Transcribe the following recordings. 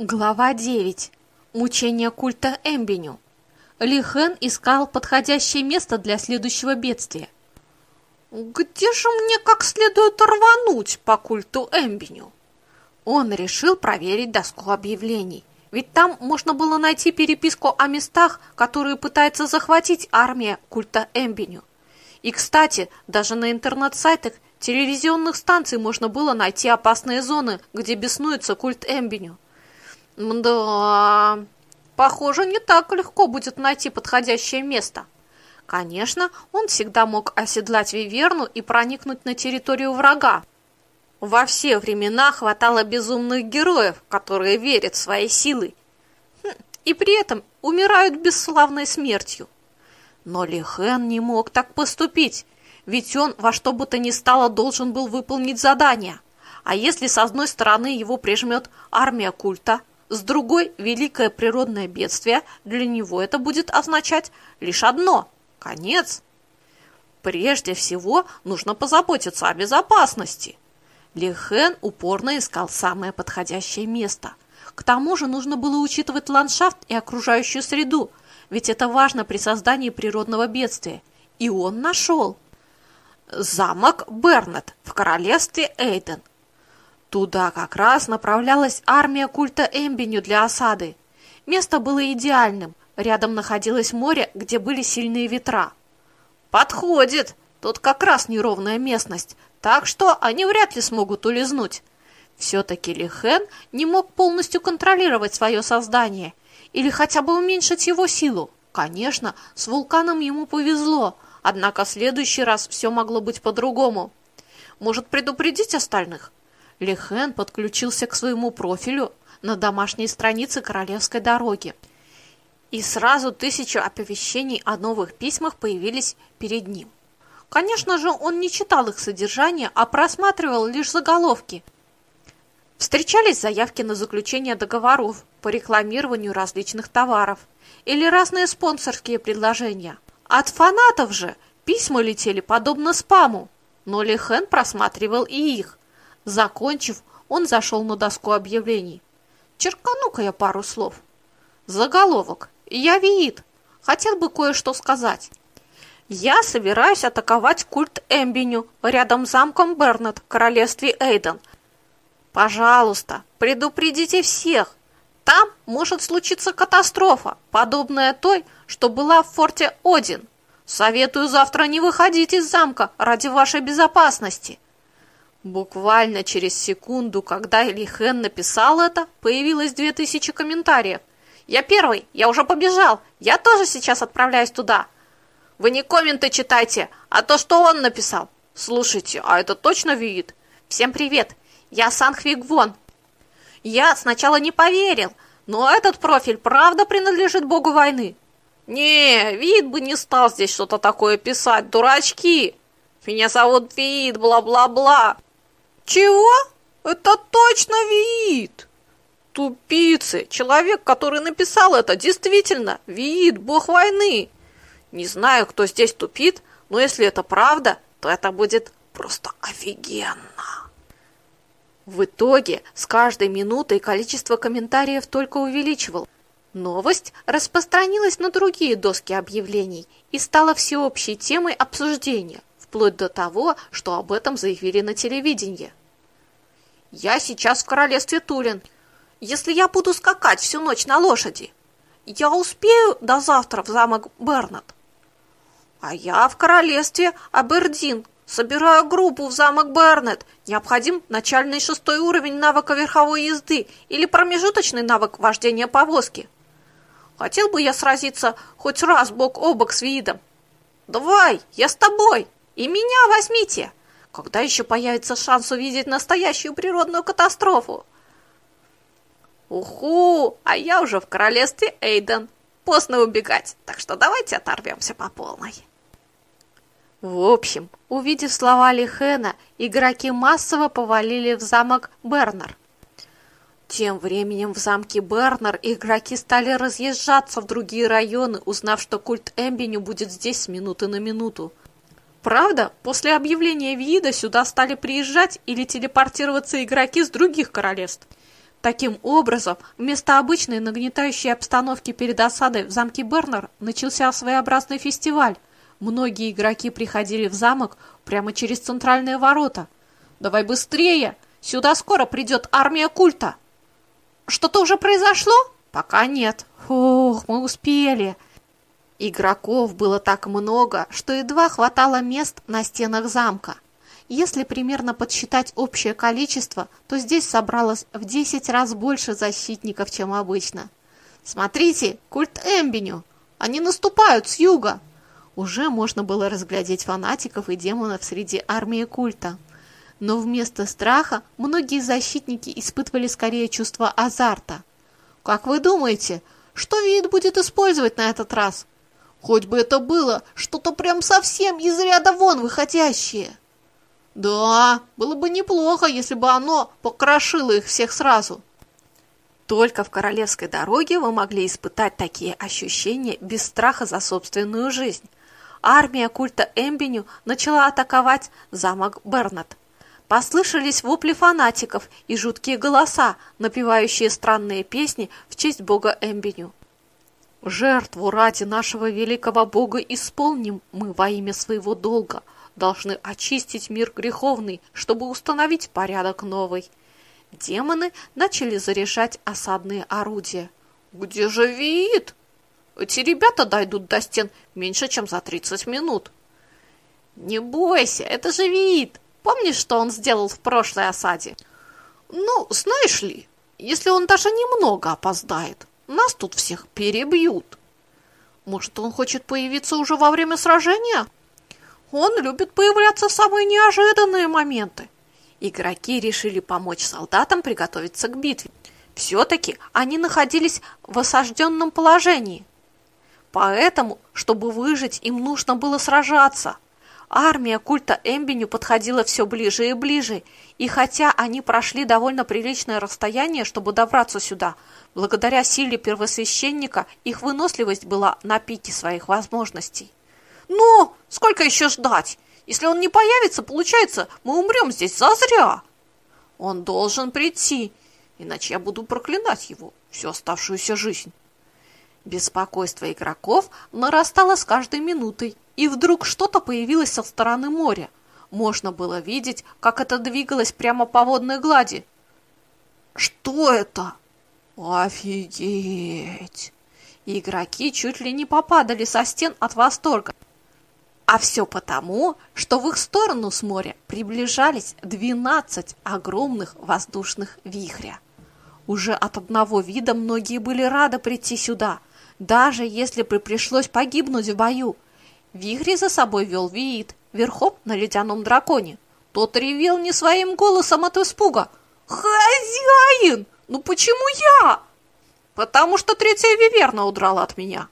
Глава 9. Мучение культа Эмбеню. Ли Хэн искал подходящее место для следующего бедствия. «Где же мне как следует рвануть по культу Эмбеню?» Он решил проверить доску объявлений, ведь там можно было найти переписку о местах, которые пытается захватить армия культа Эмбеню. И, кстати, даже на интернет-сайтах телевизионных станций можно было найти опасные зоны, где беснуется культ Эмбеню. Да, похоже, не так легко будет найти подходящее место. Конечно, он всегда мог оседлать Виверну и проникнуть на территорию врага. Во все времена хватало безумных героев, которые верят в свои силы. Хм, и при этом умирают бесславной смертью. Но Лихен не мог так поступить, ведь он во что бы то ни стало должен был выполнить задание. А если с одной стороны его прижмет армия культа, с другой, великое природное бедствие, для него это будет означать лишь одно – конец. Прежде всего, нужно позаботиться о безопасности. Лихен упорно искал самое подходящее место. К тому же нужно было учитывать ландшафт и окружающую среду, ведь это важно при создании природного бедствия. И он нашел. Замок Бернет в королевстве Эйден – Туда как раз направлялась армия культа Эмбеню для осады. Место было идеальным. Рядом находилось море, где были сильные ветра. «Подходит! Тут как раз неровная местность, так что они вряд ли смогут улизнуть». Все-таки Лихен не мог полностью контролировать свое создание или хотя бы уменьшить его силу. Конечно, с вулканом ему повезло, однако в следующий раз все могло быть по-другому. Может предупредить остальных? Лихен подключился к своему профилю на домашней странице Королевской дороги. И сразу тысячу оповещений о новых письмах появились перед ним. Конечно же, он не читал их содержание, а просматривал лишь заголовки. Встречались заявки на заключение договоров по рекламированию различных товаров или разные спонсорские предложения. От фанатов же письма летели подобно спаму, но Лихен просматривал и их. Закончив, он зашел на доску объявлений. Черкану-ка я пару слов. Заголовок. Я Виит. Хотел бы кое-что сказать. Я собираюсь атаковать культ Эмбиню рядом с замком Бернет в королевстве Эйден. Пожалуйста, предупредите всех. Там может случиться катастрофа, подобная той, что была в форте Один. Советую завтра не выходить из замка ради вашей безопасности. Буквально через секунду, когда Элихен написал это, появилось две тысячи комментариев. «Я первый! Я уже побежал! Я тоже сейчас отправляюсь туда!» «Вы не комменты читайте, а то, что он написал!» «Слушайте, а это точно Виит?» «Всем привет! Я Санхвик Вон!» Я сначала не поверил, но этот профиль правда принадлежит богу войны. Не, вид бы не стал здесь что-то такое писать, дурачки. Меня зовут Вид, бла-бла-бла. Чего? Это точно Виит! Тупицы! Человек, который написал это, действительно Виит, бог войны! Не знаю, кто здесь тупит, но если это правда, то это будет просто офигенно. В итоге с каждой минутой количество комментариев только увеличивал. Новость распространилась на другие доски объявлений и стала всеобщей темой обсуждения, вплоть до того, что об этом заявили на телевидении. Я сейчас в королевстве Тулин. Если я буду скакать всю ночь на лошади, я успею до завтра в замок Бернат. А я в королевстве Абердин. Собираю группу в замок Бернет. Необходим начальный шестой уровень навыка верховой езды или промежуточный навык вождения повозки. Хотел бы я сразиться хоть раз бок о бок с видом. Давай, я с тобой, и меня возьмите. Когда еще появится шанс увидеть настоящую природную катастрофу? Уху, а я уже в королевстве Эйден. Поздно убегать, так что давайте оторвемся по полной. В общем, увидев слова Лихена, игроки массово повалили в замок Бернер. Тем временем в замке Бернер игроки стали разъезжаться в другие районы, узнав, что культ Эмбиню будет здесь с минуты на минуту. Правда, после объявления вида сюда стали приезжать или телепортироваться игроки с других королевств. Таким образом, вместо обычной нагнетающей обстановки перед осадой в замке Бернер начался своеобразный фестиваль. Многие игроки приходили в замок прямо через центральные ворота. «Давай быстрее! Сюда скоро придет армия культа!» «Что-то уже произошло?» «Пока нет». «Фух, мы успели!» Игроков было так много, что едва хватало мест на стенах замка. Если примерно подсчитать общее количество, то здесь собралось в 10 раз больше защитников, чем обычно. Смотрите, культ Эмбеню! Они наступают с юга! Уже можно было разглядеть фанатиков и демонов среди армии культа. Но вместо страха многие защитники испытывали скорее чувство азарта. Как вы думаете, что вид будет использовать на этот раз? Хоть бы это было что-то прям совсем из ряда вон выходящее. Да, было бы неплохо, если бы оно покрошило их всех сразу. Только в королевской дороге вы могли испытать такие ощущения без страха за собственную жизнь. Армия культа Эмбеню начала атаковать замок Бернат. Послышались вопли фанатиков и жуткие голоса, напевающие странные песни в честь бога Эмбеню. «Жертву ради нашего великого бога исполним мы во имя своего долга», должны очистить мир греховный, чтобы установить порядок новый. Демоны начали заряжать осадные орудия. «Где же вид? Эти ребята дойдут до стен меньше, чем за 30 минут». «Не бойся, это же вид. Помнишь, что он сделал в прошлой осаде?» «Ну, знаешь ли, если он даже немного опоздает, нас тут всех перебьют». «Может, он хочет появиться уже во время сражения?» Он любит появляться в самые неожиданные моменты. Игроки решили помочь солдатам приготовиться к битве. Все-таки они находились в осажденном положении. Поэтому, чтобы выжить, им нужно было сражаться. Армия культа Эмбеню подходила все ближе и ближе, и хотя они прошли довольно приличное расстояние, чтобы добраться сюда, благодаря силе первосвященника их выносливость была на пике своих возможностей. Но сколько еще ждать? Если он не появится, получается, мы умрем здесь зазря. Он должен прийти, иначе я буду проклинать его всю оставшуюся жизнь. Беспокойство игроков нарастало с каждой минутой, и вдруг что-то появилось со стороны моря. Можно было видеть, как это двигалось прямо по водной глади. Что это? Офигеть! Игроки чуть ли не попадали со стен от восторга. А все потому, что в их сторону с моря приближались 12 огромных воздушных вихря. Уже от одного вида многие были рады прийти сюда, даже если бы пришлось погибнуть в бою. Вихри за собой вел Виит, верхом на ледяном драконе. Тот ревел не своим голосом от испуга. «Хозяин! Ну почему я?» «Потому что третья Виверна удрала от меня».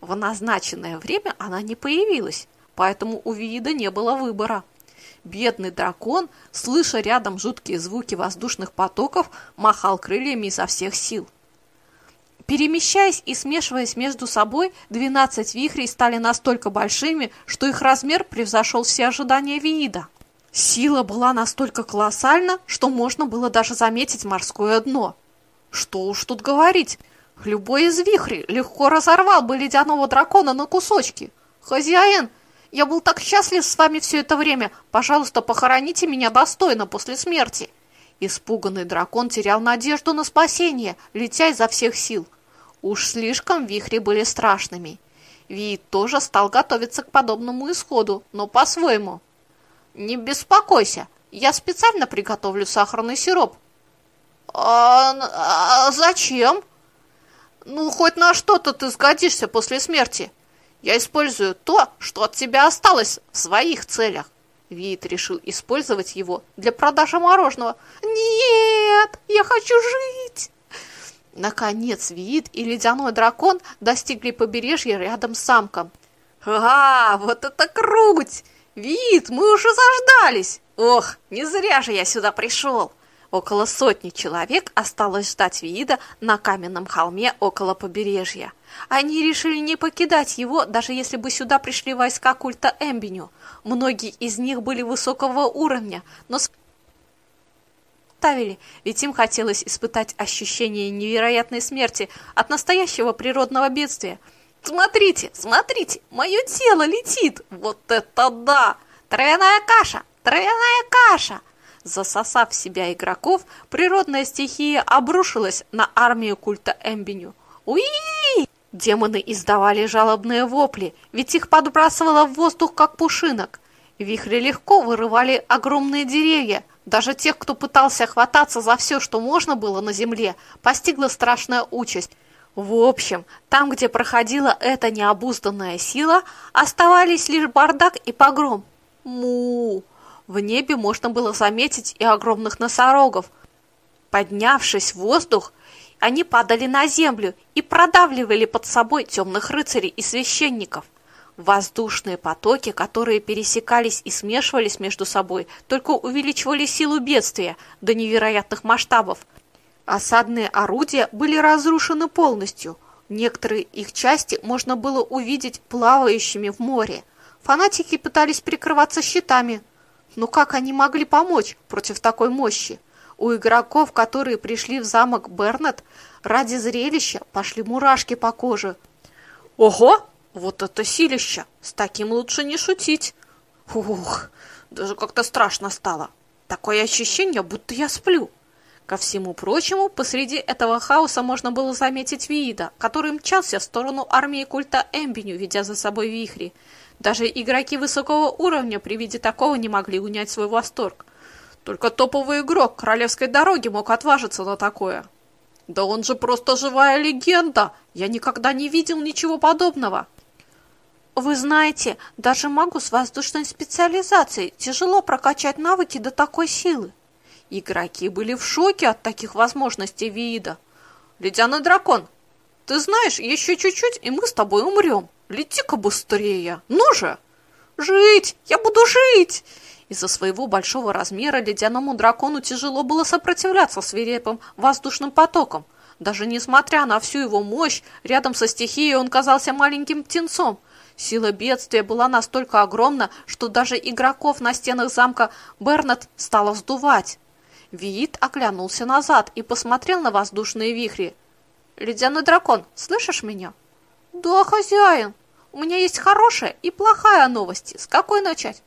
В назначенное время она не появилась, поэтому у Виида не было выбора. Бедный дракон, слыша рядом жуткие звуки воздушных потоков, махал крыльями изо всех сил. Перемещаясь и смешиваясь между собой, 12 вихрей стали настолько большими, что их размер превзошел все ожидания Виида. Сила была настолько колоссальна, что можно было даже заметить морское дно. Что уж тут говорить, любой из вихрей легко разорвал бы ледяного дракона на кусочки. Хозяин, я был так счастлив с вами все это время. Пожалуйста, похороните меня достойно после смерти. Испуганный дракон терял надежду на спасение, летя изо всех сил. Уж слишком вихри были страшными. Виит тоже стал готовиться к подобному исходу, но по-своему. «Не беспокойся, я специально приготовлю сахарный сироп». «А, а зачем?» «Ну, хоть на что-то ты сгодишься после смерти. Я использую то, что от тебя осталось в своих целях. Виит решил использовать его для продажи мороженого. Нет, я хочу жить. Наконец Виит и ледяной дракон достигли побережья рядом с самком. А, вот это круть! Виит, мы уже заждались! Ох, не зря же я сюда пришел! Около сотни человек осталось ждать Виида на каменном холме около побережья. Они решили не покидать его, даже если бы сюда пришли войска культа Эмбеню. Многие из них были высокого уровня, но оставили, ведь им хотелось испытать ощущение невероятной смерти от настоящего природного бедствия. «Смотрите, смотрите, мое тело летит! Вот это да! Травяная каша! Травяная каша!» Засосав себя игроков, природная стихия обрушилась на армию культа Эмбеню. уи Демоны издавали жалобные вопли, ведь их подбрасывало в воздух, как пушинок. Вихри легко вырывали огромные деревья. Даже тех, кто пытался хвататься за все, что можно было на земле, постигла страшная участь. В общем, там, где проходила эта необузданная сила, оставались лишь бардак и погром. Му! В небе можно было заметить и огромных носорогов. Поднявшись в воздух, они падали на землю и продавливали под собой темных рыцарей и священников. Воздушные потоки, которые пересекались и смешивались между собой, только увеличивали силу бедствия до невероятных масштабов. Осадные орудия были разрушены полностью. Некоторые их части можно было увидеть плавающими в море. Фанатики пытались прикрываться щитами. Но как они могли помочь против такой мощи? У игроков, которые пришли в замок Бернет, ради зрелища пошли мурашки по коже. «Ого! Вот это силище! С таким лучше не шутить!» «Ух! Даже как-то страшно стало! Такое ощущение, будто я сплю!» Ко всему прочему, посреди этого хаоса можно было заметить Виида, который мчался в сторону армии культа Эмбеню, ведя за собой вихри. Даже игроки высокого уровня при виде такого не могли унять свой восторг. Только топовый игрок королевской дороги мог отважиться на такое. Да он же просто живая легенда! Я никогда не видел ничего подобного. Вы знаете, даже магу с воздушной специализацией тяжело прокачать навыки до такой силы. Игроки были в шоке от таких возможностей вида. Ледяной дракон, ты знаешь, еще чуть-чуть, и мы с тобой умрем. Лети-ка быстрее. Ну же! Жить! Я буду жить! Из-за своего большого размера ледяному дракону тяжело было сопротивляться свирепым воздушным потокам. Даже несмотря на всю его мощь, рядом со стихией он казался маленьким птенцом. Сила бедствия была настолько огромна, что даже игроков на стенах замка Бернет стало вздувать. Виит оглянулся назад и посмотрел на воздушные вихри. «Ледяной дракон, слышишь меня?» «Да, хозяин. У меня есть хорошая и плохая новости. С какой начать?»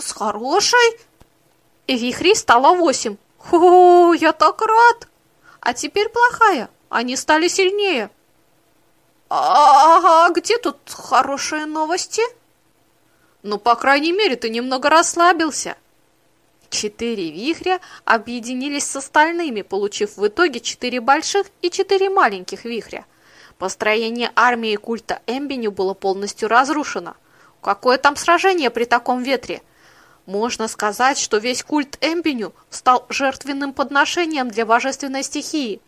с хорошей. Вихрей стало восемь. Хо, я так рад. А теперь плохая. Они стали сильнее. А, -а, -а где тут хорошие новости? Ну, по крайней мере, ты немного расслабился. Четыре вихря объединились с остальными, получив в итоге четыре больших и четыре маленьких вихря. Построение армии культа Эмбеню было полностью разрушено. Какое там сражение при таком ветре? Можно сказать, что весь культ Эмбеню стал жертвенным подношением для божественной стихии.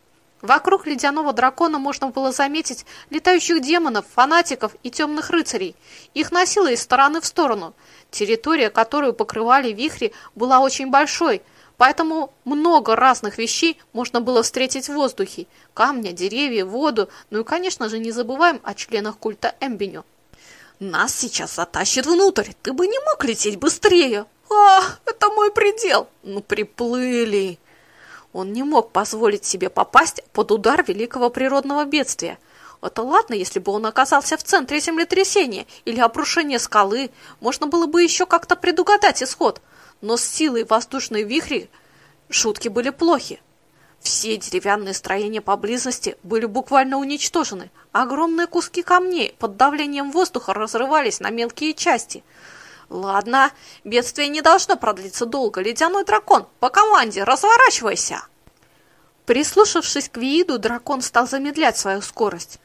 Вокруг ледяного дракона можно было заметить летающих демонов, фанатиков и темных рыцарей. Их носило из стороны в сторону. Территория, которую покрывали вихри, была очень большой, поэтому много разных вещей можно было встретить в воздухе. Камня, деревья, воду, ну и, конечно же, не забываем о членах культа Эмбеню. Нас сейчас затащит внутрь. Ты бы не мог лететь быстрее. А, это мой предел. Ну, приплыли. Он не мог позволить себе попасть под удар великого природного бедствия. Это ладно, если бы он оказался в центре землетрясения или обрушения скалы, можно было бы еще как-то предугадать исход. Но с силой воздушной вихри шутки были плохи. Все деревянные строения поблизости были буквально уничтожены. Огромные куски камней под давлением воздуха разрывались на мелкие части. Ладно, бедствие не должно продлиться долго. Ледяной дракон, по команде, разворачивайся! Прислушавшись к Вииду, дракон стал замедлять свою скорость.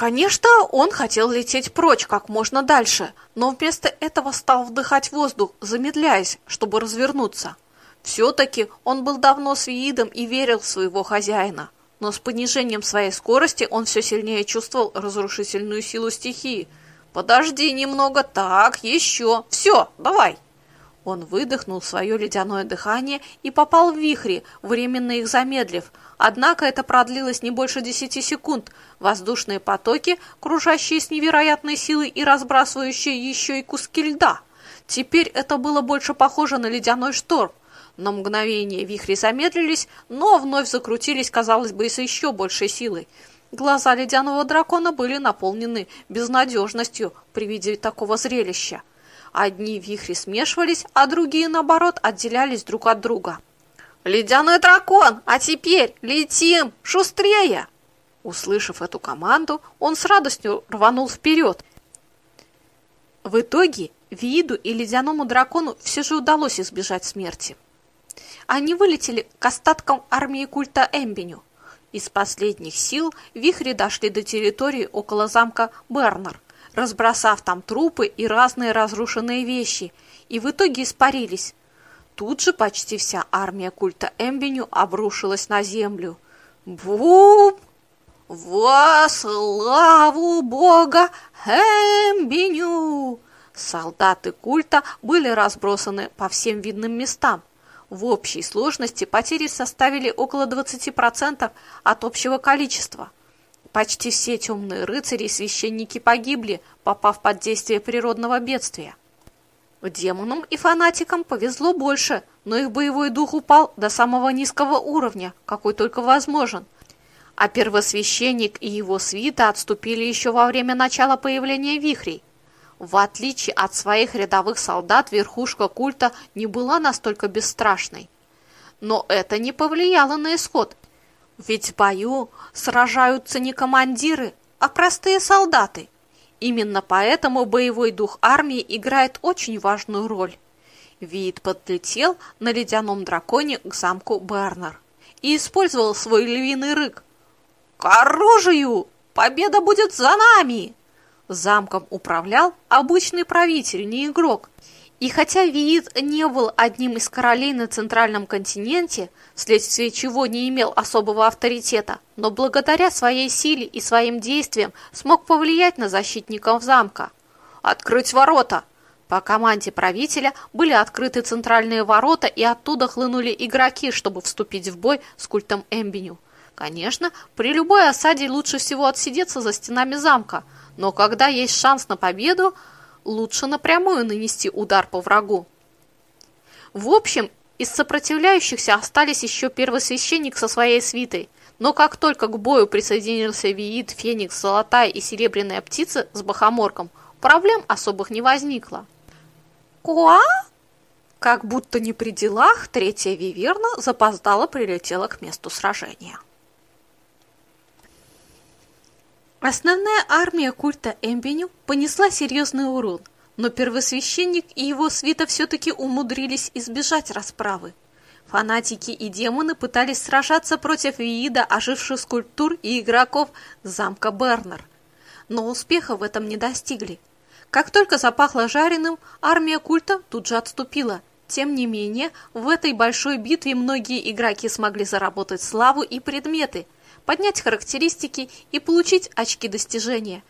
Конечно, он хотел лететь прочь как можно дальше, но вместо этого стал вдыхать воздух, замедляясь, чтобы развернуться. Все-таки он был давно с Виидом и верил в своего хозяина. Но с понижением своей скорости он все сильнее чувствовал разрушительную силу стихии. «Подожди немного, так, еще, все, давай!» Он выдохнул свое ледяное дыхание и попал в вихри, временно их замедлив. Однако это продлилось не больше десяти секунд. Воздушные потоки, кружащие с невероятной силой и разбрасывающие еще и куски льда. Теперь это было больше похоже на ледяной шторм. На мгновение вихри замедлились, но вновь закрутились, казалось бы, с еще большей силой. Глаза ледяного дракона были наполнены безнадежностью при виде такого зрелища. Одни вихри смешивались, а другие, наоборот, отделялись друг от друга. «Ледяной дракон! А теперь летим! Шустрее!» Услышав эту команду, он с радостью рванул вперед. В итоге Виду и ледяному дракону все же удалось избежать смерти. Они вылетели к остаткам армии культа Эмбеню. Из последних сил вихри дошли до территории около замка Бернер, разбросав там трупы и разные разрушенные вещи, и в итоге испарились. Тут же почти вся армия культа Эмбеню обрушилась на землю. Бум! Во славу бога Эмбеню! Солдаты культа были разбросаны по всем видным местам. В общей сложности потери составили около 20% от общего количества. Почти все темные рыцари и священники погибли, попав под действие природного бедствия. Демонам и фанатикам повезло больше, но их боевой дух упал до самого низкого уровня, какой только возможен. А первосвященник и его свита отступили еще во время начала появления вихрей. В отличие от своих рядовых солдат, верхушка культа не была настолько бесстрашной. Но это не повлияло на исход, ведь в бою сражаются не командиры, а простые солдаты. Именно поэтому боевой дух армии играет очень важную роль. Вид подлетел на ледяном драконе к замку Бернер и использовал свой львиный рык. «К оружию! Победа будет за нами!» Замком управлял обычный правитель, не игрок. И хотя Виит не был одним из королей на центральном континенте, вследствие чего не имел особого авторитета, но благодаря своей силе и своим действиям смог повлиять на защитников замка. «Открыть ворота!» По команде правителя были открыты центральные ворота, и оттуда хлынули игроки, чтобы вступить в бой с культом Эмбеню. Конечно, при любой осаде лучше всего отсидеться за стенами замка – но когда есть шанс на победу, лучше напрямую нанести удар по врагу. В общем, из сопротивляющихся остались еще первосвященник со своей свитой, но как только к бою присоединился Виит, Феникс, Золотая и Серебряная птица с Бахоморком, проблем особых не возникло. «Куа?» Как будто не при делах, третья Виверна запоздала прилетела к месту сражения. Основная армия культа Эмбеню понесла серьезный урон, но первосвященник и его свита все-таки умудрились избежать расправы. Фанатики и демоны пытались сражаться против Виида, оживших скульптур и игроков замка Бернер. Но успеха в этом не достигли. Как только запахло жареным, армия культа тут же отступила. Тем не менее, в этой большой битве многие игроки смогли заработать славу и предметы – поднять характеристики и получить очки достижения.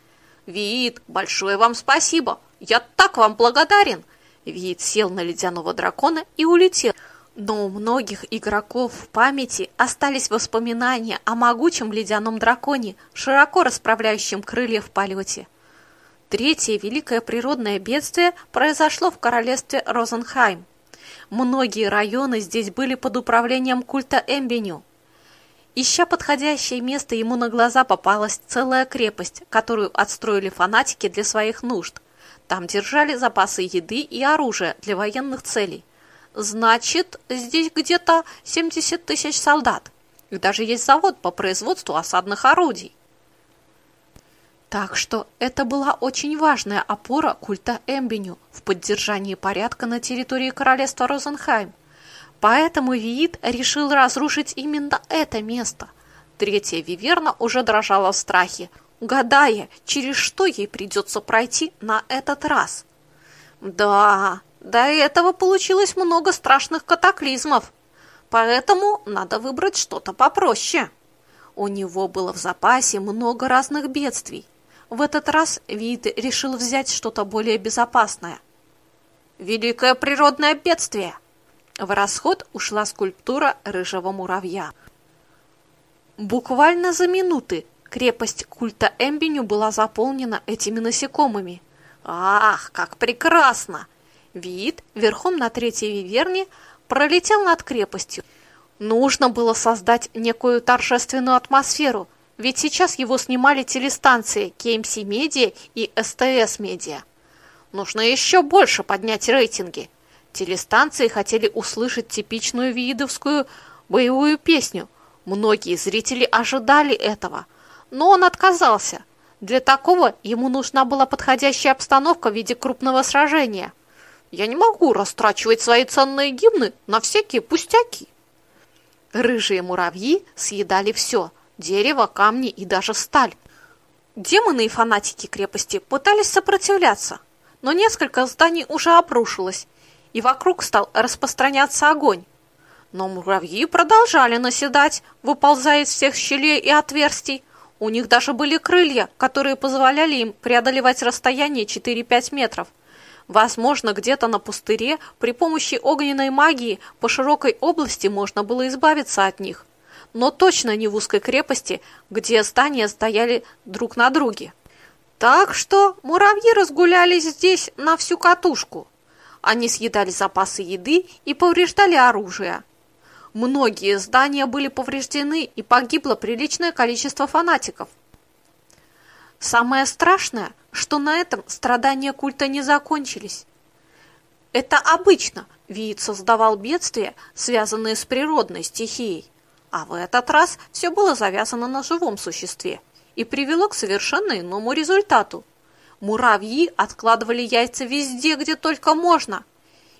Вид, большое вам спасибо! Я так вам благодарен!» Вид сел на ледяного дракона и улетел. Но у многих игроков в памяти остались воспоминания о могучем ледяном драконе, широко расправляющем крылья в полете. Третье великое природное бедствие произошло в королевстве Розенхайм. Многие районы здесь были под управлением культа Эмбеню. Ища подходящее место, ему на глаза попалась целая крепость, которую отстроили фанатики для своих нужд. Там держали запасы еды и оружия для военных целей. Значит, здесь где-то 70 тысяч солдат. И даже есть завод по производству осадных орудий. Так что это была очень важная опора культа Эмбеню в поддержании порядка на территории королевства Розенхайм. Поэтому Виит решил разрушить именно это место. Третья Виверна уже дрожала в страхе, гадая, через что ей придется пройти на этот раз. Да, до этого получилось много страшных катаклизмов, поэтому надо выбрать что-то попроще. У него было в запасе много разных бедствий. В этот раз Вид решил взять что-то более безопасное. Великое природное бедствие – в расход ушла скульптура рыжего муравья. Буквально за минуты крепость культа Эмбеню была заполнена этими насекомыми. Ах, как прекрасно! Вид верхом на третьей виверне пролетел над крепостью. Нужно было создать некую торжественную атмосферу, ведь сейчас его снимали телестанции KMC Media и STS Media. Нужно еще больше поднять рейтинги. Телестанции хотели услышать типичную видовскую боевую песню. Многие зрители ожидали этого, но он отказался. Для такого ему нужна была подходящая обстановка в виде крупного сражения. Я не могу растрачивать свои ценные гимны на всякие пустяки. Рыжие муравьи съедали все – дерево, камни и даже сталь. Демоны и фанатики крепости пытались сопротивляться, но несколько зданий уже обрушилось, и вокруг стал распространяться огонь. Но муравьи продолжали наседать, выползая из всех щелей и отверстий. У них даже были крылья, которые позволяли им преодолевать расстояние 4-5 метров – Возможно, где-то на пустыре при помощи огненной магии по широкой области можно было избавиться от них. Но точно не в узкой крепости, где здания стояли друг на друге. Так что муравьи разгулялись здесь на всю катушку. Они съедали запасы еды и повреждали оружие. Многие здания были повреждены и погибло приличное количество фанатиков. Самое страшное, что на этом страдания культа не закончились. Это обычно вид создавал бедствия, связанные с природной стихией, а в этот раз все было завязано на живом существе и привело к совершенно иному результату. Муравьи откладывали яйца везде, где только можно.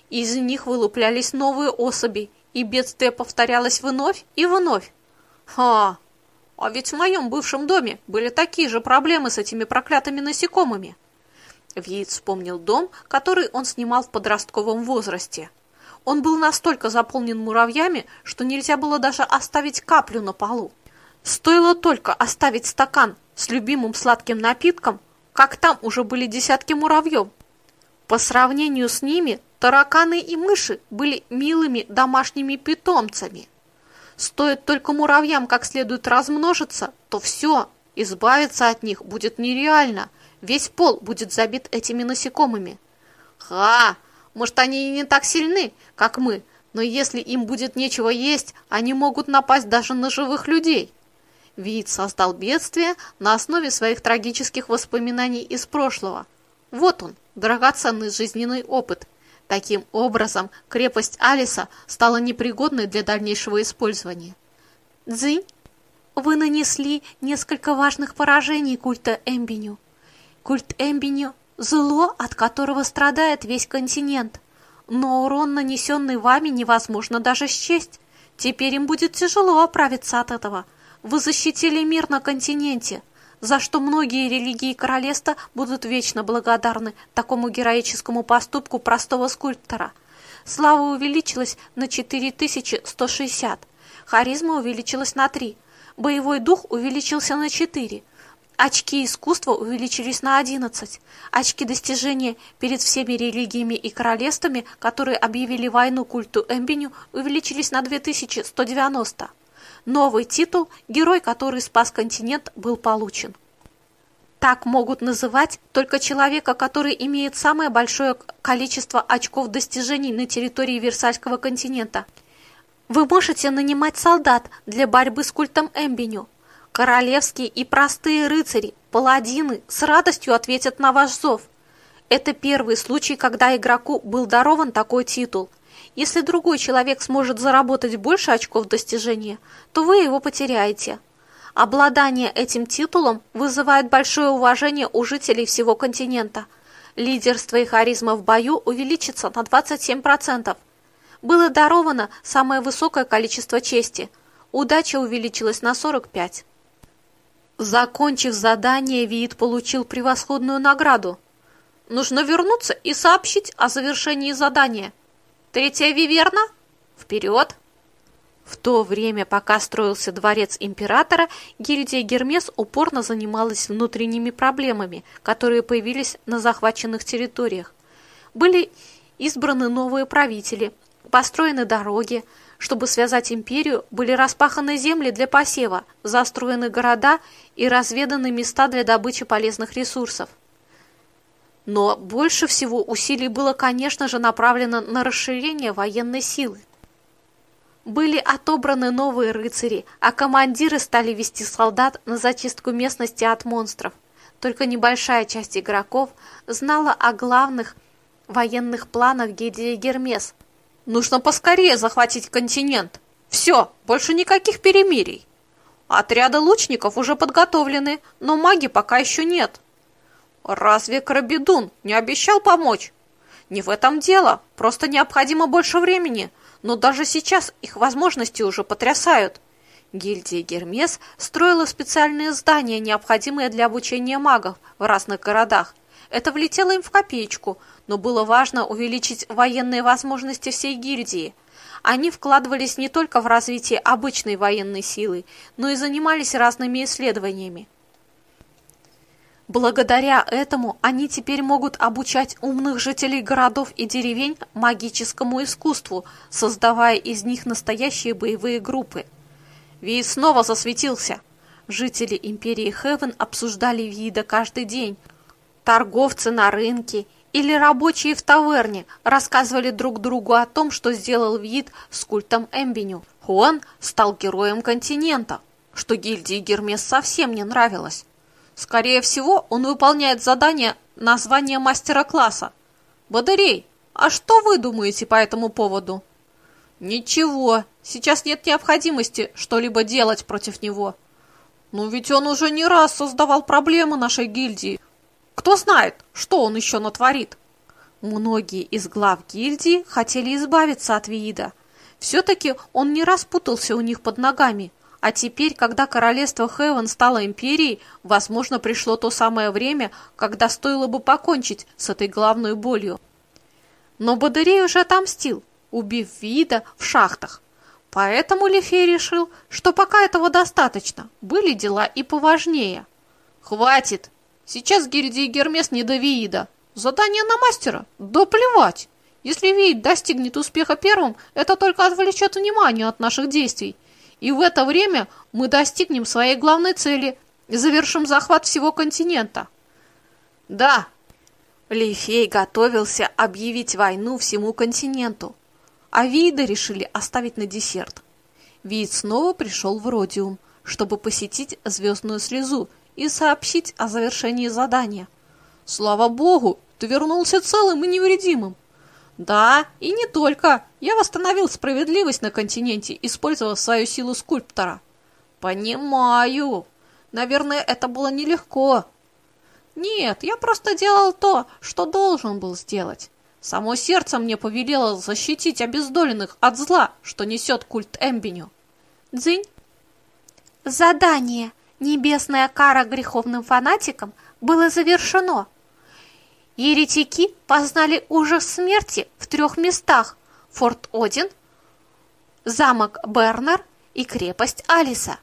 Из них вылуплялись новые особи, и бедствие повторялось вновь и вновь. Ха! А ведь в моем бывшем доме были такие же проблемы с этими проклятыми насекомыми. Виит вспомнил дом, который он снимал в подростковом возрасте. Он был настолько заполнен муравьями, что нельзя было даже оставить каплю на полу. Стоило только оставить стакан с любимым сладким напитком, как там уже были десятки муравьев. По сравнению с ними тараканы и мыши были милыми домашними питомцами. Стоит только муравьям как следует размножиться, то все, избавиться от них будет нереально. Весь пол будет забит этими насекомыми. Ха! Может, они и не так сильны, как мы, но если им будет нечего есть, они могут напасть даже на живых людей. Вид создал бедствие на основе своих трагических воспоминаний из прошлого. Вот он, драгоценный жизненный опыт – Таким образом, крепость Алиса стала непригодной для дальнейшего использования. Дзынь, вы нанесли несколько важных поражений культа Эмбиню. Культ Эмбиню – зло, от которого страдает весь континент. Но урон, нанесенный вами, невозможно даже счесть. Теперь им будет тяжело оправиться от этого. Вы защитили мир на континенте – за что многие религии королевства будут вечно благодарны такому героическому поступку простого скульптора. Слава увеличилась на 4160, харизма увеличилась на 3, боевой дух увеличился на 4, очки искусства увеличились на 11, очки достижения перед всеми религиями и королевствами, которые объявили войну культу Эмбиню, увеличились на 2190. Новый титул «Герой, который спас континент» был получен. Так могут называть только человека, который имеет самое большое количество очков достижений на территории Версальского континента. Вы можете нанимать солдат для борьбы с культом Эмбеню. Королевские и простые рыцари, паладины с радостью ответят на ваш зов. Это первый случай, когда игроку был дарован такой титул – если другой человек сможет заработать больше очков достижения, то вы его потеряете. Обладание этим титулом вызывает большое уважение у жителей всего континента. Лидерство и харизма в бою увеличится на 27%. Было даровано самое высокое количество чести. Удача увеличилась на 45%. Закончив задание, Виит получил превосходную награду. Нужно вернуться и сообщить о завершении задания. Третья виверна? Вперед! В то время, пока строился дворец императора, гильдия Гермес упорно занималась внутренними проблемами, которые появились на захваченных территориях. Были избраны новые правители, построены дороги, чтобы связать империю, были распаханы земли для посева, застроены города и разведаны места для добычи полезных ресурсов. Но больше всего усилий было, конечно же, направлено на расширение военной силы. Были отобраны новые рыцари, а командиры стали вести солдат на зачистку местности от монстров. Только небольшая часть игроков знала о главных военных планах гильдии Гермес. Нужно поскорее захватить континент. Все, больше никаких перемирий. Отряды лучников уже подготовлены, но маги пока еще нет. Разве Крабидун не обещал помочь? Не в этом дело, просто необходимо больше времени, но даже сейчас их возможности уже потрясают. Гильдия Гермес строила специальные здания, необходимые для обучения магов в разных городах. Это влетело им в копеечку, но было важно увеличить военные возможности всей гильдии. Они вкладывались не только в развитие обычной военной силы, но и занимались разными исследованиями. Благодаря этому они теперь могут обучать умных жителей городов и деревень магическому искусству, создавая из них настоящие боевые группы. Вид снова засветился. Жители империи Хевен обсуждали вида каждый день. Торговцы на рынке или рабочие в таверне рассказывали друг другу о том, что сделал вид с культом Эмбеню. Хуан стал героем континента, что гильдии Гермес совсем не нравилось. Скорее всего, он выполняет задание на звание мастера класса. Бодырей, а что вы думаете по этому поводу? Ничего, сейчас нет необходимости что-либо делать против него. Но ведь он уже не раз создавал проблемы нашей гильдии. Кто знает, что он еще натворит? Многие из глав гильдии хотели избавиться от Виида. Все-таки он не раз путался у них под ногами – а теперь, когда королевство Хевен стало империей, возможно, пришло то самое время, когда стоило бы покончить с этой главной болью. Но Бадырей уже отомстил, убив Вида в шахтах. Поэтому Лифей решил, что пока этого достаточно, были дела и поважнее. «Хватит! Сейчас гильдии Гермес не до Виида. Задание на мастера? Да плевать! Если Виид достигнет успеха первым, это только отвлечет внимание от наших действий. И в это время мы достигнем своей главной цели и завершим захват всего континента. Да, Лифей готовился объявить войну всему континенту, а Вида решили оставить на десерт. Вид снова пришел в Родиум, чтобы посетить звездную слезу и сообщить о завершении задания. Слава богу, ты вернулся целым и невредимым. Да, и не только. Я восстановил справедливость на континенте, использовав свою силу скульптора. Понимаю. Наверное, это было нелегко. Нет, я просто делал то, что должен был сделать. Само сердце мне повелело защитить обездоленных от зла, что несет культ Эмбеню. Дзынь. Задание «Небесная кара греховным фанатикам» было завершено. Еретики познали ужас смерти в трех местах – Форт Один, замок Бернер и крепость Алиса.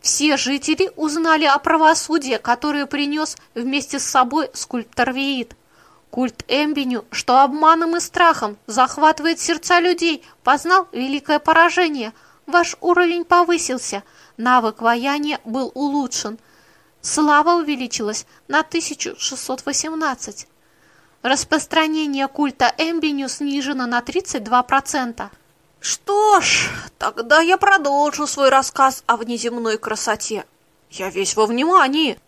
Все жители узнали о правосудии, которое принес вместе с собой скульптор Виит. Культ Эмбеню, что обманом и страхом захватывает сердца людей, познал великое поражение. Ваш уровень повысился, навык вояния был улучшен. Слава увеличилась на 1618. Распространение культа Эмбеню снижено на 32%. Что ж, тогда я продолжу свой рассказ о внеземной красоте. Я весь во внимании.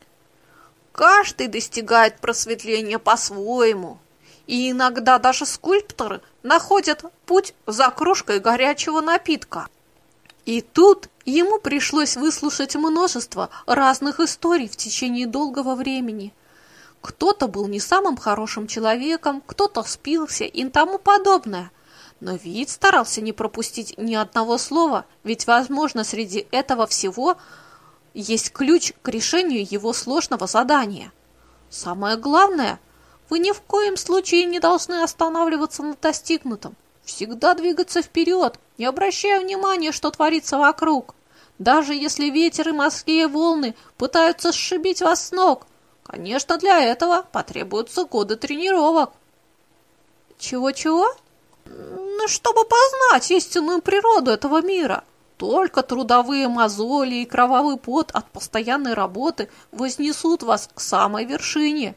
Каждый достигает просветления по-своему. И иногда даже скульпторы находят путь за кружкой горячего напитка. И тут ему пришлось выслушать множество разных историй в течение долгого времени – кто-то был не самым хорошим человеком, кто-то спился и тому подобное. Но вид старался не пропустить ни одного слова, ведь, возможно, среди этого всего есть ключ к решению его сложного задания. Самое главное, вы ни в коем случае не должны останавливаться на достигнутом. Всегда двигаться вперед, не обращая внимания, что творится вокруг. Даже если ветер и морские волны пытаются сшибить вас с ног – Конечно, для этого потребуются годы тренировок. Чего-чего? Ну, чтобы познать истинную природу этого мира. Только трудовые мозоли и кровавый пот от постоянной работы вознесут вас к самой вершине.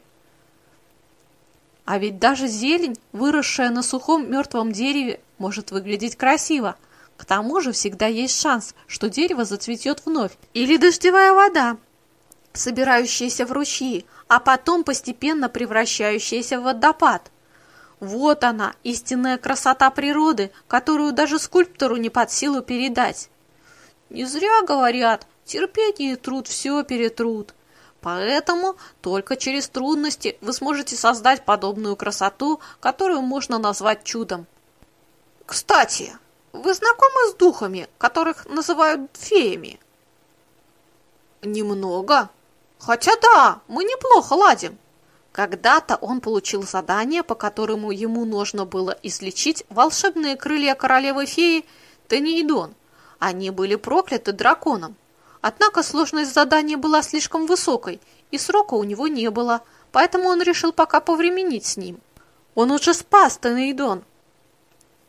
А ведь даже зелень, выросшая на сухом мертвом дереве, может выглядеть красиво. К тому же всегда есть шанс, что дерево зацветет вновь. Или дождевая вода, собирающаяся в ручьи, а потом постепенно превращающаяся в водопад. Вот она, истинная красота природы, которую даже скульптору не под силу передать. Не зря говорят, терпение и труд все перетрут. Поэтому только через трудности вы сможете создать подобную красоту, которую можно назвать чудом. Кстати, вы знакомы с духами, которых называют феями? Немного. Хотя да, мы неплохо ладим. Когда-то он получил задание, по которому ему нужно было излечить волшебные крылья королевы-феи Тенеидон. Они были прокляты драконом. Однако сложность задания была слишком высокой, и срока у него не было, поэтому он решил пока повременить с ним. Он уже спас Тенеидон,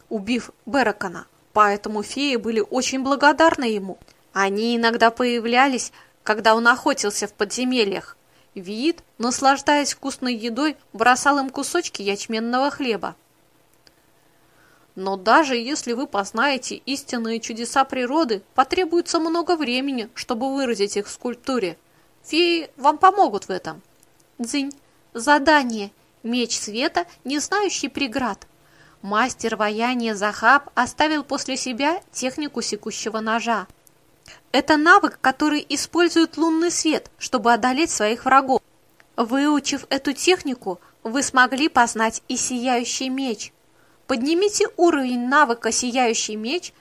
убив Беракона, поэтому феи были очень благодарны ему. Они иногда появлялись, когда он охотился в подземельях, Вид, наслаждаясь вкусной едой, бросал им кусочки ячменного хлеба. Но даже если вы познаете истинные чудеса природы, потребуется много времени, чтобы выразить их в скульптуре. Феи вам помогут в этом. Дзынь. Задание. Меч света, не знающий преград. Мастер ваяния Захаб оставил после себя технику секущего ножа. Это навык, который использует лунный свет, чтобы одолеть своих врагов. Выучив эту технику, вы смогли познать и сияющий меч. Поднимите уровень навыка «Сияющий меч»,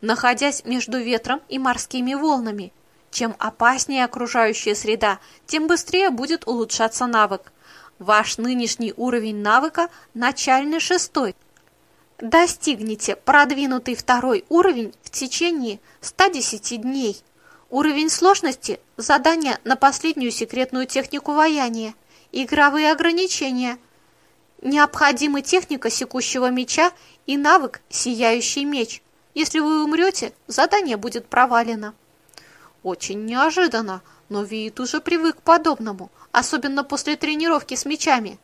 находясь между ветром и морскими волнами. Чем опаснее окружающая среда, тем быстрее будет улучшаться навык. Ваш нынешний уровень навыка – начальный шестой. Достигните продвинутый второй уровень в течение 110 дней. Уровень сложности – задание на последнюю секретную технику ваяния. Игровые ограничения. Необходима техника секущего меча и навык «Сияющий меч». Если вы умрете, задание будет провалено. Очень неожиданно, но Виит уже привык к подобному, особенно после тренировки с мечами.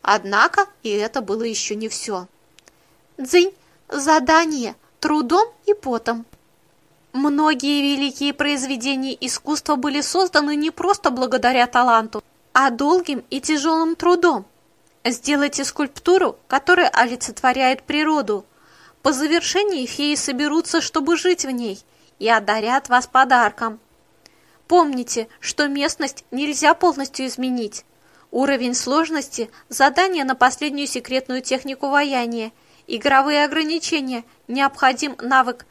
Однако и это было еще не все. Дзынь, задание, трудом и потом. Многие великие произведения искусства были созданы не просто благодаря таланту, а долгим и тяжелым трудом. Сделайте скульптуру, которая олицетворяет природу. По завершении феи соберутся, чтобы жить в ней, и одарят вас подарком. Помните, что местность нельзя полностью изменить. Уровень сложности – задание на последнюю секретную технику ваяния. Игровые ограничения – необходим навык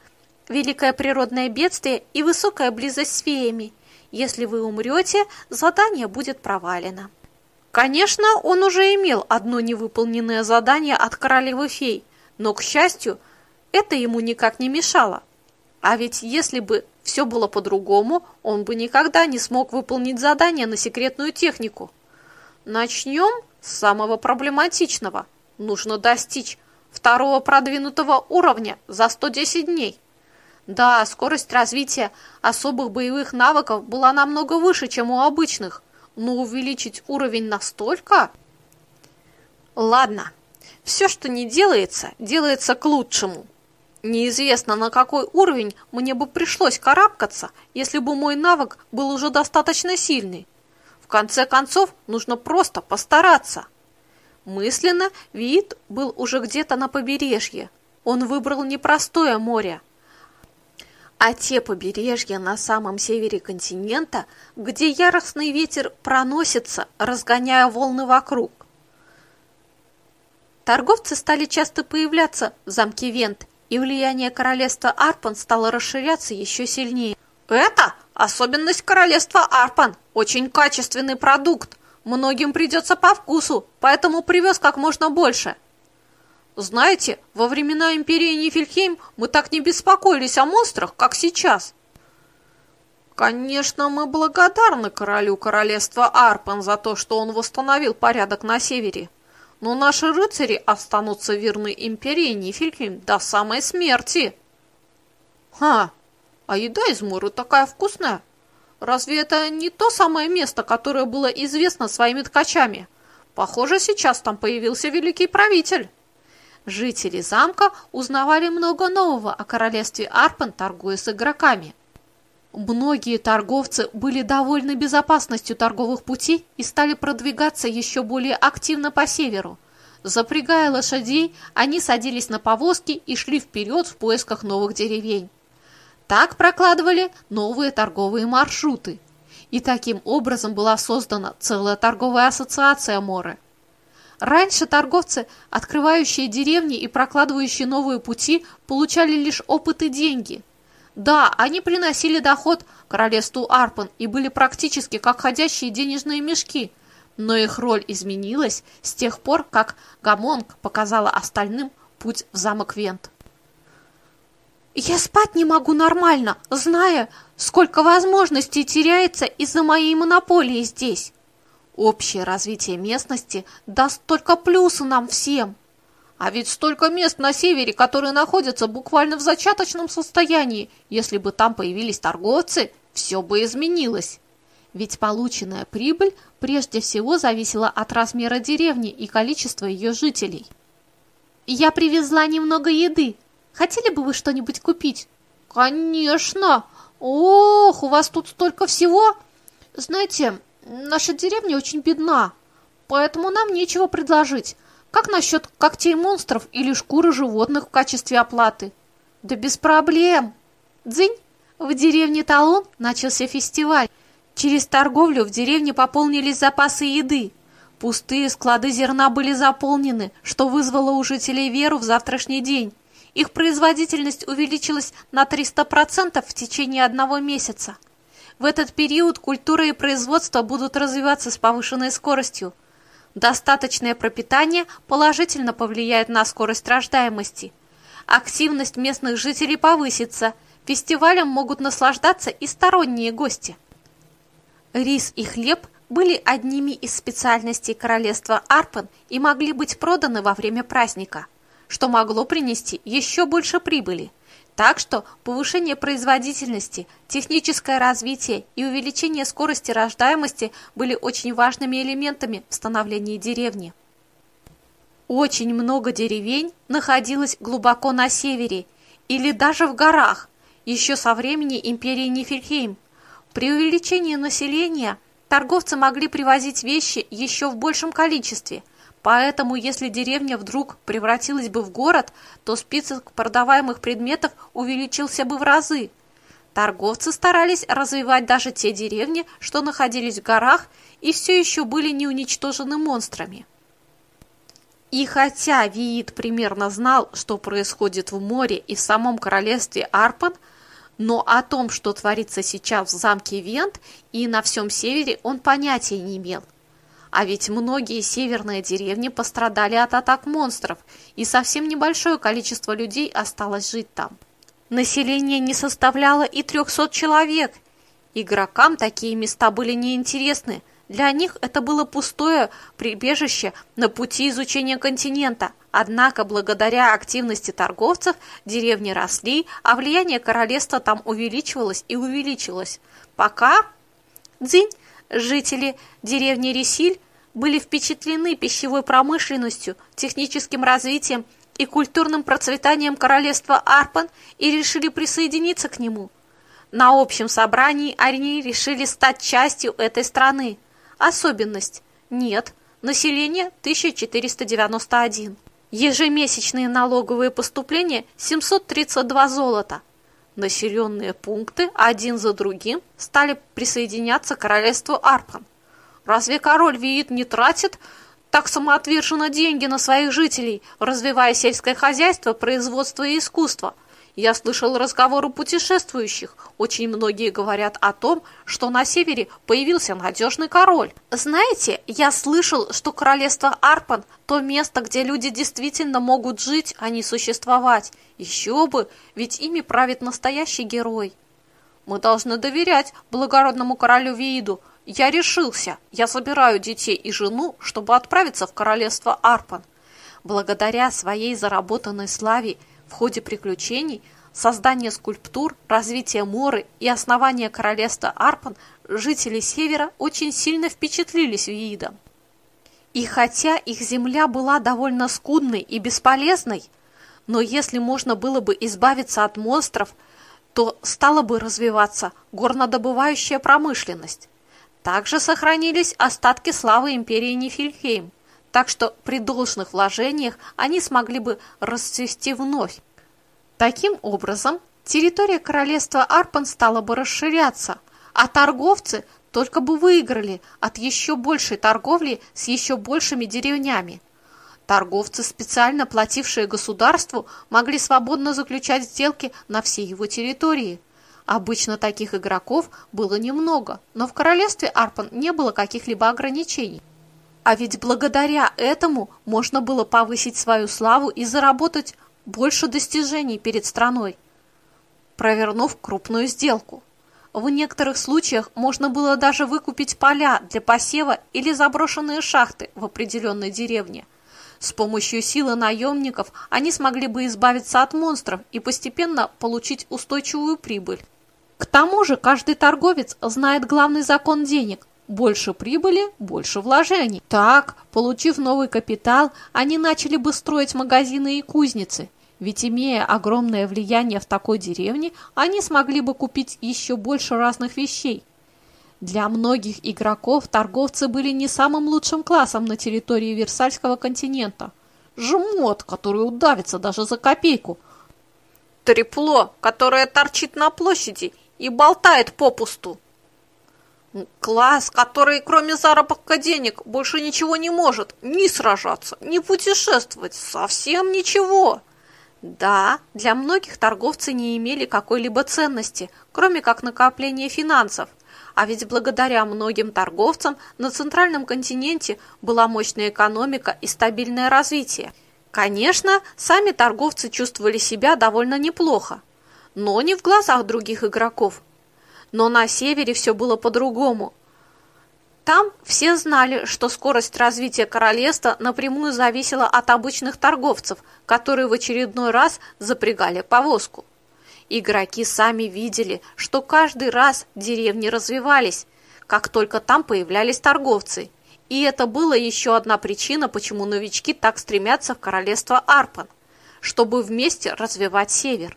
великое природное бедствие и высокая близость с феями. Если вы умрете, задание будет провалено. Конечно, он уже имел одно невыполненное задание от королевы фей, но, к счастью, это ему никак не мешало. А ведь если бы все было по-другому, он бы никогда не смог выполнить задание на секретную технику. Начнем с самого проблематичного. Нужно достичь второго продвинутого уровня за 110 дней. Да, скорость развития особых боевых навыков была намного выше, чем у обычных, но увеличить уровень настолько... Ладно, все, что не делается, делается к лучшему. Неизвестно, на какой уровень мне бы пришлось карабкаться, если бы мой навык был уже достаточно сильный. В конце концов, нужно просто постараться. Мысленно Виит был уже где-то на побережье. Он выбрал непростое море, а те побережья на самом севере континента, где яростный ветер проносится, разгоняя волны вокруг. Торговцы стали часто появляться в замке Вент, и влияние королевства Арпан стало расширяться еще сильнее. Это особенность королевства Арпан, очень качественный продукт, многим придется по вкусу, поэтому привез как можно больше – знаете, во времена империи Нифельхейм мы так не беспокоились о монстрах, как сейчас. Конечно, мы благодарны королю королевства Арпен за то, что он восстановил порядок на севере. Но наши рыцари останутся верны империи Нифельхейм до самой смерти. Ха, а еда из моря такая вкусная. Разве это не то самое место, которое было известно своими ткачами? Похоже, сейчас там появился великий правитель. Жители замка узнавали много нового о королевстве Арпан, торгуя с игроками. Многие торговцы были довольны безопасностью торговых путей и стали продвигаться еще более активно по северу. Запрягая лошадей, они садились на повозки и шли вперед в поисках новых деревень. Так прокладывали новые торговые маршруты. И таким образом была создана целая торговая ассоциация Моры. Раньше торговцы, открывающие деревни и прокладывающие новые пути, получали лишь опыт и деньги. Да, они приносили доход королевству Арпан и были практически как ходящие денежные мешки, но их роль изменилась с тех пор, как Гамонг показала остальным путь в замок Вент. «Я спать не могу нормально, зная, сколько возможностей теряется из-за моей монополии здесь». Общее развитие местности даст только плюсы нам всем. А ведь столько мест на севере, которые находятся буквально в зачаточном состоянии. Если бы там появились торговцы, все бы изменилось. Ведь полученная прибыль прежде всего зависела от размера деревни и количества ее жителей. Я привезла немного еды. Хотели бы вы что-нибудь купить? Конечно! Ох, у вас тут столько всего! Знаете, Наша деревня очень бедна, поэтому нам нечего предложить. Как насчет когтей монстров или шкуры животных в качестве оплаты? Да без проблем. Дзынь, в деревне Талон начался фестиваль. Через торговлю в деревне пополнились запасы еды. Пустые склады зерна были заполнены, что вызвало у жителей веру в завтрашний день. Их производительность увеличилась на 300% в течение одного месяца. В этот период культура и производство будут развиваться с повышенной скоростью. Достаточное пропитание положительно повлияет на скорость рождаемости. Активность местных жителей повысится. Фестивалем могут наслаждаться и сторонние гости. Рис и хлеб были одними из специальностей королевства Арпен и могли быть проданы во время праздника, что могло принести еще больше прибыли – так что повышение производительности, техническое развитие и увеличение скорости рождаемости были очень важными элементами в становлении деревни. Очень много деревень находилось глубоко на севере или даже в горах, еще со времени империи Нифельхейм. При увеличении населения торговцы могли привозить вещи еще в большем количестве – Поэтому, если деревня вдруг превратилась бы в город, то список продаваемых предметов увеличился бы в разы. Торговцы старались развивать даже те деревни, что находились в горах и все еще были не уничтожены монстрами. И хотя Виит примерно знал, что происходит в море и в самом королевстве Арпан, но о том, что творится сейчас в замке Вент и на всем севере, он понятия не имел. А ведь многие северные деревни пострадали от атак монстров, и совсем небольшое количество людей осталось жить там. Население не составляло и 300 человек. Игрокам такие места были неинтересны. Для них это было пустое прибежище на пути изучения континента. Однако, благодаря активности торговцев, деревни росли, а влияние королевства там увеличивалось и увеличилось. Пока... Дзинь! Жители деревни Ресиль были впечатлены пищевой промышленностью, техническим развитием и культурным процветанием королевства Арпан и решили присоединиться к нему. На общем собрании они решили стать частью этой страны. Особенность – нет, население 1491. Ежемесячные налоговые поступления – 732 золота – Населенные пункты один за другим стали присоединяться к королевству Арпан. Разве король Виит не тратит так самоотверженно деньги на своих жителей, развивая сельское хозяйство, производство и искусство – я слышал разговоры путешествующих. Очень многие говорят о том, что на севере появился надежный король. Знаете, я слышал, что королевство Арпан – то место, где люди действительно могут жить, а не существовать. Еще бы, ведь ими правит настоящий герой. Мы должны доверять благородному королю Вииду. Я решился. Я собираю детей и жену, чтобы отправиться в королевство Арпан. Благодаря своей заработанной славе – в ходе приключений, создания скульптур, развития Моры и основания королевства Арпан жители Севера очень сильно впечатлились видом. И хотя их земля была довольно скудной и бесполезной, но если можно было бы избавиться от монстров, то стала бы развиваться горнодобывающая промышленность. Также сохранились остатки славы империи Нифельхейм, так что при должных вложениях они смогли бы расцвести вновь. Таким образом, территория королевства Арпан стала бы расширяться, а торговцы только бы выиграли от еще большей торговли с еще большими деревнями. Торговцы, специально платившие государству, могли свободно заключать сделки на всей его территории. Обычно таких игроков было немного, но в королевстве Арпан не было каких-либо ограничений. А ведь благодаря этому можно было повысить свою славу и заработать больше достижений перед страной, провернув крупную сделку. В некоторых случаях можно было даже выкупить поля для посева или заброшенные шахты в определенной деревне. С помощью силы наемников они смогли бы избавиться от монстров и постепенно получить устойчивую прибыль. К тому же каждый торговец знает главный закон денег – больше прибыли, больше вложений. Так, получив новый капитал, они начали бы строить магазины и кузницы – ведь имея огромное влияние в такой деревне, они смогли бы купить еще больше разных вещей. Для многих игроков торговцы были не самым лучшим классом на территории Версальского континента. Жмот, который удавится даже за копейку. Трепло, которое торчит на площади и болтает попусту. Класс, который кроме заработка денег больше ничего не может. Ни сражаться, ни путешествовать, совсем ничего. Да, для многих торговцы не имели какой-либо ценности, кроме как накопления финансов. А ведь благодаря многим торговцам на центральном континенте была мощная экономика и стабильное развитие. Конечно, сами торговцы чувствовали себя довольно неплохо, но не в глазах других игроков. Но на севере все было по-другому. Там все знали, что скорость развития королевства напрямую зависела от обычных торговцев, которые в очередной раз запрягали повозку. Игроки сами видели, что каждый раз деревни развивались, как только там появлялись торговцы. И это была еще одна причина, почему новички так стремятся в королевство Арпан, чтобы вместе развивать север.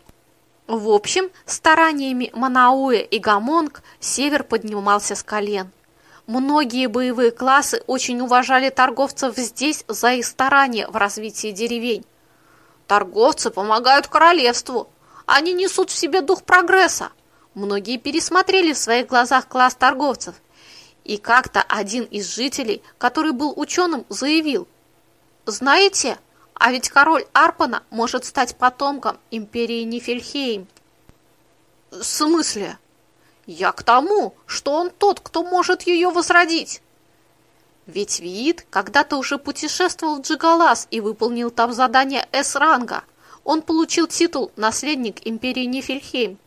В общем, стараниями Манауэ и Гамонг север поднимался с колен. Многие боевые классы очень уважали торговцев здесь за их старания в развитии деревень. Торговцы помогают королевству. Они несут в себе дух прогресса. Многие пересмотрели в своих глазах класс торговцев. И как-то один из жителей, который был ученым, заявил, «Знаете, а ведь король Арпана может стать потомком империи Нифельхейм». «В смысле?» Я к тому, что он тот, кто может ее возродить. Ведь Виит когда-то уже путешествовал в Джигалас и выполнил там задание С-ранга. Он получил титул «Наследник империи Нифельхейм»,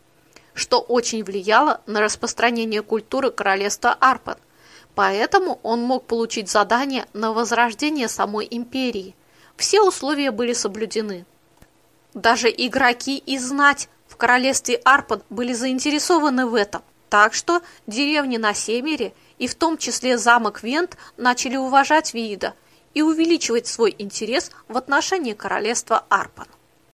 что очень влияло на распространение культуры королевства Арпан. Поэтому он мог получить задание на возрождение самой империи. Все условия были соблюдены. Даже игроки и знать в королевстве Арпан были заинтересованы в этом. Так что деревни на севере, и в том числе замок Вент, начали уважать Виида и увеличивать свой интерес в отношении королевства Арпан.